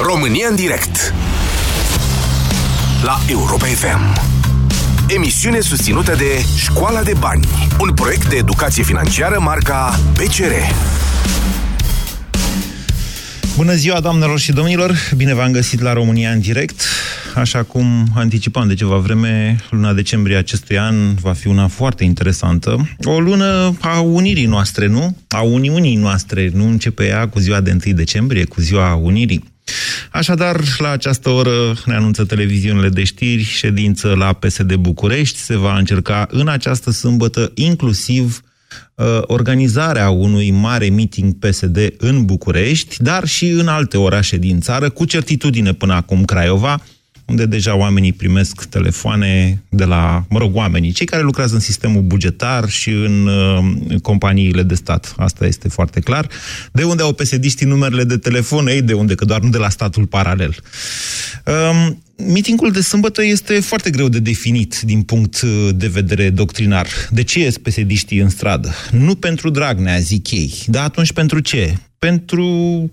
România în direct La Europa FM Emisiune susținută de Școala de Bani Un proiect de educație financiară marca PCR Bună ziua, doamnelor și domnilor! Bine v-am găsit la România în direct. Așa cum anticipam de ceva vreme, luna decembrie acestui an va fi una foarte interesantă. O lună a unirii noastre, nu? A uniunii noastre. Nu începe ea cu ziua de 1 decembrie, cu ziua unirii. Așadar, la această oră ne anunță televiziunile de știri, ședință la PSD București. Se va încerca în această sâmbătă inclusiv uh, organizarea unui mare meeting PSD în București, dar și în alte orașe din țară, cu certitudine până acum Craiova, unde deja oamenii primesc telefoane de la, mă rog, oamenii, cei care lucrează în sistemul bugetar și în uh, companiile de stat. Asta este foarte clar. De unde au pesediștii numerele de telefon? Ei, de unde? Că doar nu de la statul paralel. Um, Mitingul de sâmbătă este foarte greu de definit din punct de vedere doctrinar. De ce ies pesediștii în stradă? Nu pentru Dragnea, zic ei. Dar atunci pentru ce? Pentru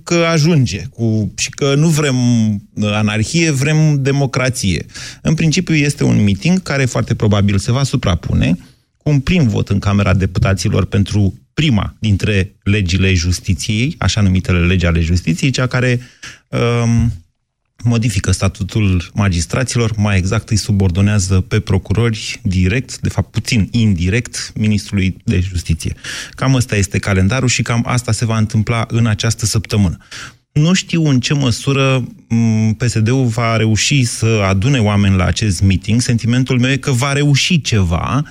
că ajunge cu, și că nu vrem anarhie, vrem democrație. În principiu este un meeting care foarte probabil se va suprapune cu un prim vot în Camera Deputaților pentru prima dintre legile justiției, așa numitele legi ale justiției, cea care um, modifică statutul magistraților, mai exact îi subordonează pe procurori direct, de fapt puțin indirect, ministrului de justiție. Cam ăsta este calendarul și cam asta se va întâmpla în această săptămână. Nu știu în ce măsură PSD-ul va reuși să adune oameni la acest meeting. Sentimentul meu e că va reuși ceva,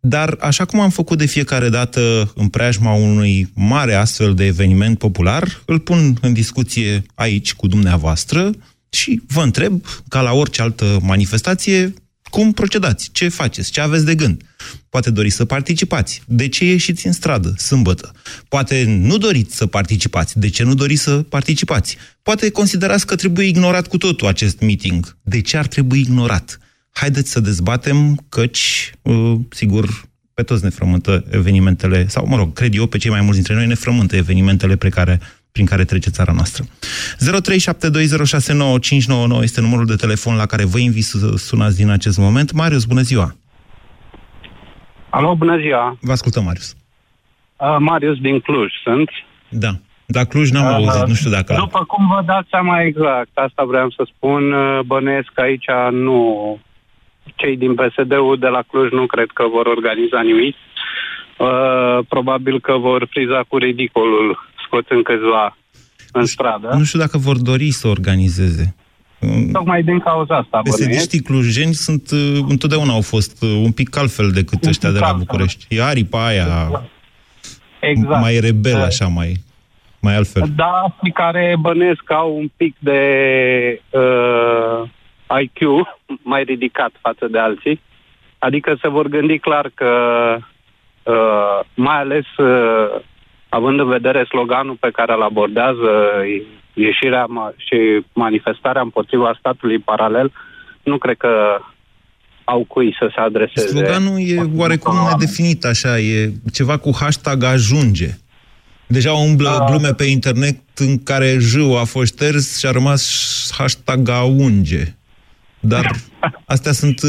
dar așa cum am făcut de fiecare dată în preajma unui mare astfel de eveniment popular, îl pun în discuție aici cu dumneavoastră, și vă întreb, ca la orice altă manifestație, cum procedați? Ce faceți? Ce aveți de gând? Poate doriți să participați. De ce ieșiți în stradă, sâmbătă? Poate nu doriți să participați. De ce nu doriți să participați? Poate considerați că trebuie ignorat cu totul acest meeting. De ce ar trebui ignorat? Haideți să dezbatem, căci, uh, sigur, pe toți ne frământă evenimentele, sau, mă rog, cred eu, pe cei mai mulți dintre noi ne frământă evenimentele pe care prin care trece țara noastră. 0372069599 este numărul de telefon la care vă invit să sunați din acest moment. Marius, bună ziua! Alo, bună ziua! Vă ascultăm, Marius. Uh, Marius din Cluj sunt. Da. Dar Cluj n-am uh, auzit, nu știu dacă... După cum vă dați seama exact, asta vreau să spun, uh, bănuiesc că aici nu... Cei din PSD-ul de la Cluj nu cred că vor organiza nimic. Uh, probabil că vor friza cu ridicolul în câțiva în stradă. Nu știu dacă vor dori să organizeze. Tocmai din cauza asta. Pesediștii clujeni sunt, uh, întotdeauna au fost uh, un pic altfel decât un ăștia de la București. E aripa aia exact. mai rebel, așa, mai, mai altfel. Da, și care bănesc au un pic de uh, IQ mai ridicat față de alții. Adică se vor gândi clar că uh, mai ales uh, având în vedere sloganul pe care îl abordează, ieșirea și manifestarea împotriva statului paralel, nu cred că au cui să se adreseze. Sloganul e oarecum nedefinit așa, e ceva cu hashtag ajunge. Deja umblă da. glume pe internet în care J a fost șters și a rămas hashtag aunge. Dar astea sunt...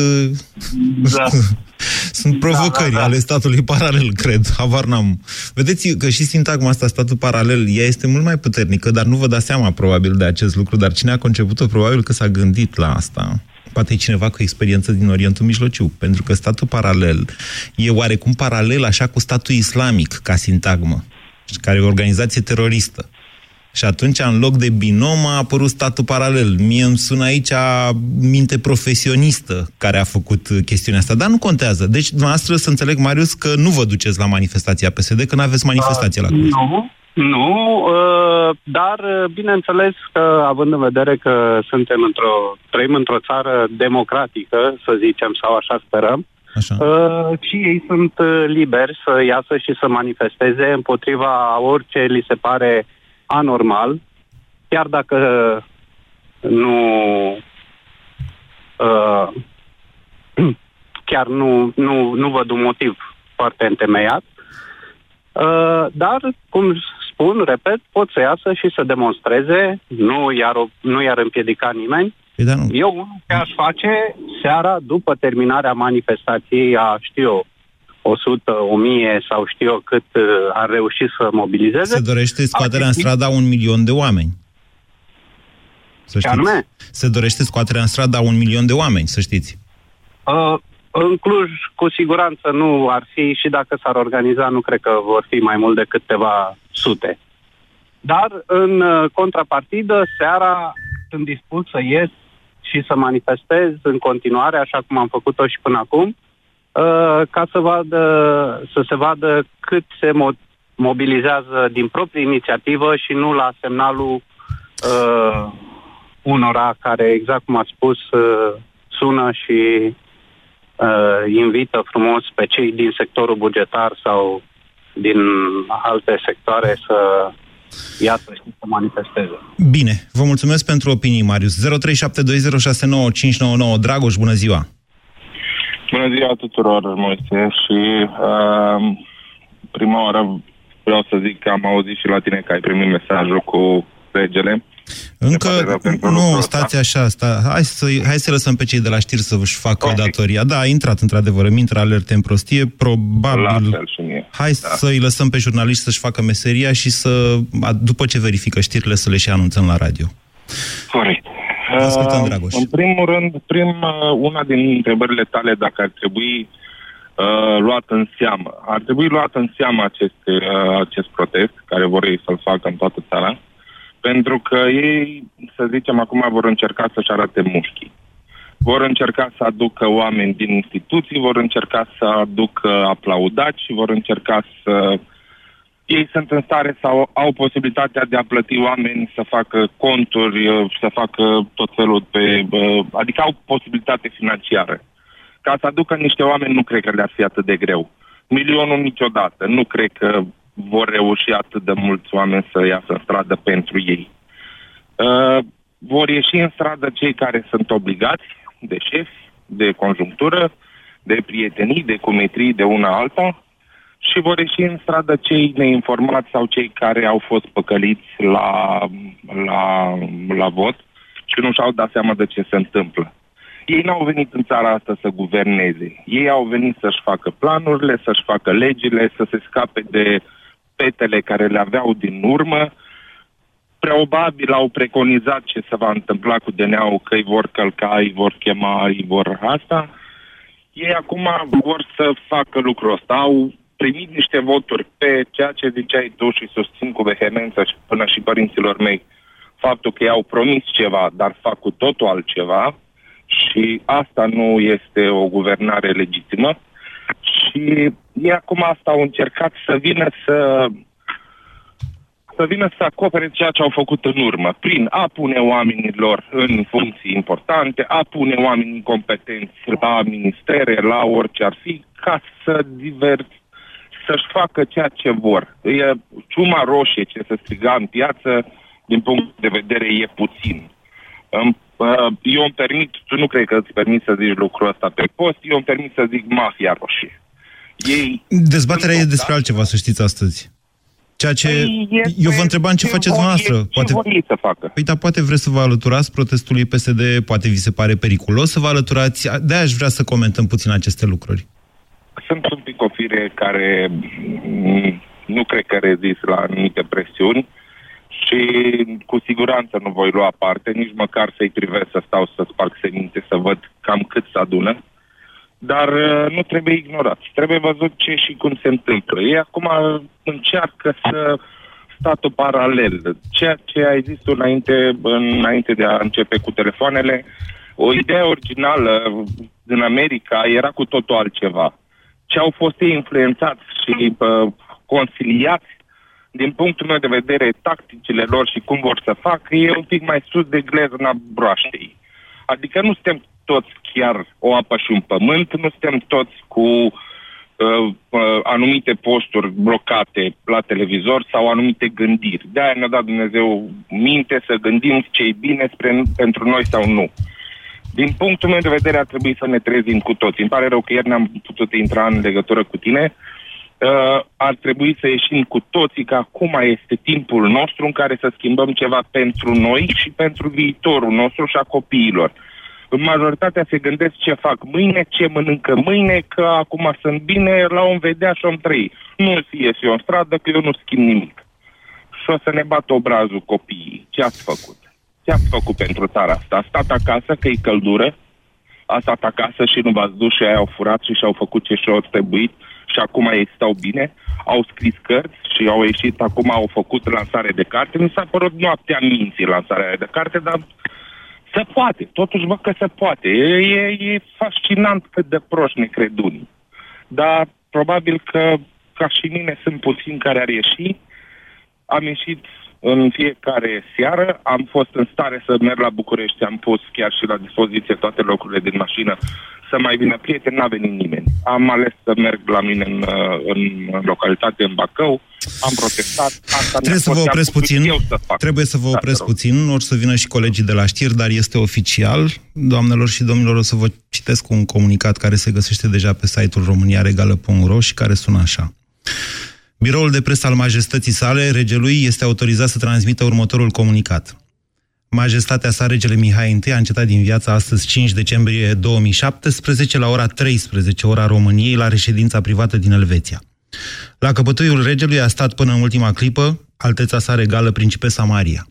Da. Sunt provocări da, da, da. ale statului paralel, cred. Havar n-am. Vedeți că și sintagma asta, statul paralel, ea este mult mai puternică, dar nu vă dați seama probabil de acest lucru, dar cine a conceput-o probabil că s-a gândit la asta. Poate e cineva cu experiență din Orientul Mijlociu, pentru că statul paralel e oarecum paralel așa cu statul islamic ca sintagmă, care e o organizație teroristă. Și atunci, în loc de binom, a apărut statul paralel. Mie îmi sună aici minte profesionistă care a făcut chestiunea asta, dar nu contează. Deci, dumneavoastră, să înțeleg, Marius, că nu vă duceți la manifestația PSD, că nu aveți manifestație la Cluj. Nu, nu, uh, dar uh, bineînțeles că, având în vedere că suntem într-o, trăim într-o țară democratică, să zicem, sau așa sperăm, Așa. Uh, și ei sunt uh, liberi să iasă și să manifesteze împotriva orice li se pare uh, anormal, chiar dacă nu uh, chiar nu, nu, nu văd un motiv foarte întemeiat. Uh, dar, cum spun, repet, pot să iasă și să demonstreze, nu i-ar, nu i-ar împiedica nimeni. Păi, dar nu. Eu ce aș face seara, după terminarea manifestației, a, știu eu, 100, 1000 sau știu eu cât uh, ar reuși să mobilizeze. Se dorește scoaterea în strada un milion de oameni. Să Ce știți. anume? Se dorește scoaterea în strada un milion de oameni, să știți. Uh, în Cluj, cu siguranță nu ar fi și dacă s-ar organiza, nu cred că vor fi mai mult de câteva sute. Dar, în uh, contrapartidă, seara sunt dispus să ies și să manifestez în continuare, așa cum am făcut-o și până acum, uh, ca să, vadă, să se vadă cât se mo- mobilizează din proprie inițiativă și nu la semnalul uh, unora care, exact cum ați spus, uh, sună și uh, invită frumos pe cei din sectorul bugetar sau din alte sectoare să iată și să manifesteze. Bine, vă mulțumesc pentru opinii, Marius. 0372069599. Dragoș, bună ziua! Bună ziua tuturor, Moise, și uh, prima oară vreau să zic că am auzit și la tine că ai primit mesajul cu regele. Încă, pare rău pentru lucrul nu, ăsta. stați așa, sta, hai, să, hai să lăsăm pe cei de la știri să își facă Ok. datoria. Da, a intrat într-adevăr, îmi intră alerte în prostie, La probabil... fel și mie. Hai Da. să-i lăsăm pe jurnaliști să-și facă meseria și să, a- după ce verifică știrile, să le și anunțăm la radio. Corect. Vă ascultăm, Uh, Dragoș. În primul rând, prim, uh, una din întrebările tale, dacă ar trebui uh, luat în seamă. Ar trebui luat în seamă acest, uh, acest protest, care vor ei să-l facă în toată țara, pentru că ei, să zicem, acum vor încerca să-și arate mușchii. Vor încerca să aducă oameni din instituții, vor încerca să aducă aplaudați și vor încerca să ei sunt în stare sau au posibilitatea de a plăti oameni să facă conturi, uh, să facă tot felul pe... uh, Adică au posibilitate financiară. Ca să aducă niște oameni nu cred că le-ar fi atât de greu. Milionul niciodată. Nu cred că vor reuși atât de mulți oameni să iasă în stradă pentru ei. Uh, vor ieși în stradă cei care sunt obligați de șefi, de conjunctură, de prietenii, de cumetrii de una alta și vor ieși în stradă cei neinformați sau cei care au fost păcăliți la, la, la vot și nu și-au dat seama de ce se întâmplă. Ei n-au venit în țara asta să guverneze. Ei au venit să-și facă planurile, să-și facă legile, să se scape de petele care le aveau din urmă. Probabil au preconizat ce se va întâmpla cu DNA-ul, că îi vor călca, îi vor chema, îi vor asta. Ei acum vor să facă lucrul ăsta. Au primit niște voturi pe ceea ce ziceai tu și susțin cu vehemență și până și părinților mei faptul că i-au promis ceva, dar fac cu totul altceva și asta nu este o guvernare legitimă. Și ei acum asta au încercat să vină să să vină să acopere ceea ce au făcut în urmă, prin a pune oamenilor în funcții importante, a pune oamenii competenți la ministere, la orice ar fi, ca să diver, să-și facă ceea ce vor. E ciuma roșie ce se striga în piață, din punct de vedere, e puțin. Îmi- uh, Eu îmi permit, tu nu cred că îți permit să zici lucrul ăsta pe post, eu îmi permit să zic mafia roșie. Ei Dezbaterea e Sunt despre altceva, să știți astăzi. Ceea ce... Păi, este Eu vă întrebam ce ce faceți vor noastră. ei- Ce vor ei să facă? Păi da, poate vreți să vă alăturați protestului PSD, poate vi se pare periculos să vă alăturați. De-aia aș vrea să comentăm puțin aceste lucruri. Sunt un pic o fire care mm, nu cred că rezist la anumite presiuni și cu siguranță nu voi lua parte, nici măcar să-i privesc să stau să sparg seminte, să văd cam cât se adună. Dar uh, nu trebuie ignorați. Trebuie văzut ce și cum se întâmplă. Ei acum încearcă să statul paralel. Ceea ce ai zis tu înainte, înainte de a începe cu telefoanele, o idee originală din America era cu totul altceva. Ce au fost ei influențați și uh, consiliați, din punctul meu de vedere, tacticile lor și cum vor să facă, e un pic mai sus de glezna broaștei. Adică nu suntem toți chiar o apă și un pământ, nu suntem toți cu uh, uh, anumite posturi blocate la televizor sau anumite gândiri. De-aia ne-a dat Dumnezeu minte să gândim ce e bine spre, pentru noi sau nu. Din punctul meu de vedere ar trebui să ne trezim cu toți. Îmi pare rău că ieri n-am putut intra în legătură cu tine, uh, ar trebui să ieșim cu toții că acum este timpul nostru în care să schimbăm ceva pentru noi și pentru viitorul nostru și a copiilor. În majoritatea se gândesc ce fac mâine, ce mănâncă mâine, că acum sunt bine, la om vedea și om trăi. Nu ies eu în stradă, că eu nu schimb nimic. Și o să ne bată obrazul copiii. Ce ați făcut? Ce ați făcut pentru țara asta? A stat acasă, că e căldură, a stat acasă și nu v-ați dus și aia au furat și și-au făcut ce și-au trebuit și acum ei stau bine, au scris cărți și au ieșit, acum au făcut lansare de carte. Mi s-a părut noaptea minții lansarea de carte, dar se poate, totuși văd că se poate. E, e, e fascinant cât de proști ne cred unii. Dar probabil că ca și mine sunt puțini care ar ieși. Am ieșit în fiecare seară. Am fost în stare să merg la București, am pus chiar și la dispoziție toate locurile din mașină să mai vină prieteni, n-a venit nimeni. Am ales să merg la mine în, în localitate, în Bacău, am protestat. Asta trebuie să vă opresc puțin. Să trebuie să vă da, opresc puțin, or să vină și colegii de la știri, dar este oficial. Doamnelor și domnilor, o să vă citesc un comunicat care se găsește deja pe site-ul româniaregală.ro și care sună așa. Biroul de presă al majestății sale, regelui, este autorizat să transmită următorul comunicat. Majestatea sa, regele Mihai I, a încetat din viața astăzi 5 decembrie 2017 la ora 13, ora României, la reședința privată din Elveția. La căpătâiul regelui a stat până în ultima clipă alteța sa regală principesa Maria.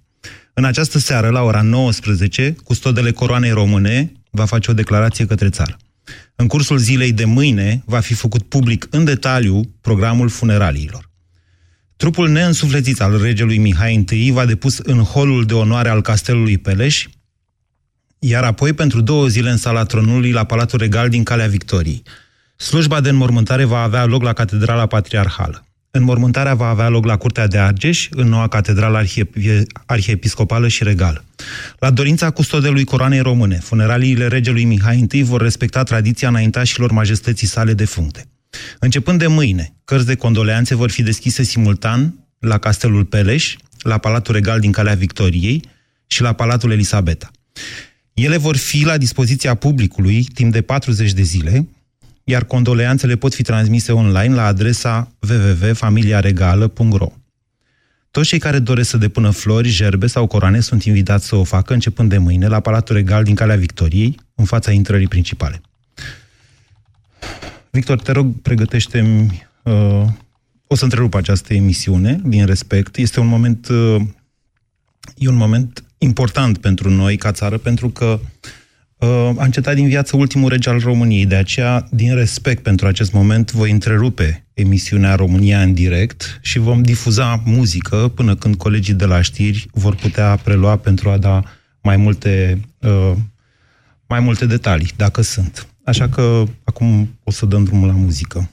În această seară, la ora 19, custodele coroanei române va face o declarație către țară. În cursul zilei de mâine va fi făcut public în detaliu programul funeraliilor. Trupul neînsuflețit al regelui Mihai I va depus în holul de onoare al castelului Peleș, iar apoi pentru două zile în sala tronului la Palatul Regal din Calea Victoriei. Slujba de înmormântare va avea loc la Catedrala Patriarhală. Înmormântarea va avea loc la Curtea de Argeș, în noua catedrală arhie- arhiepiscopală și regală. La dorința custodelui coroanei române, funeraliile regelui Mihai I vor respecta tradiția înaintașilor majestății sale defuncte. Începând de mâine, cărți de condoleanțe vor fi deschise simultan la Castelul Peleș, la Palatul Regal din Calea Victoriei și la Palatul Elisabeta. Ele vor fi la dispoziția publicului timp de 40 de zile, iar condoleanțele pot fi transmise online la adresa www.familiaregală.ro. Toți cei care doresc să depună flori, gerbe sau coroane sunt invitați să o facă începând de mâine la Palatul Regal din Calea Victoriei, în fața intrării principale. Victor, te rog, pregătește-mi... Uh, o să întrerup această emisiune, din respect. Este un moment... Uh, e un moment important pentru noi, ca țară, pentru că uh, a încetat din viață ultimul rege al României. De aceea, din respect pentru acest moment, voi întrerupe emisiunea România în direct și vom difuza muzică până când colegii de la știri vor putea prelua pentru a da mai multe, uh, mai multe detalii, dacă sunt. Așa că acum o să dăm drumul la muzică.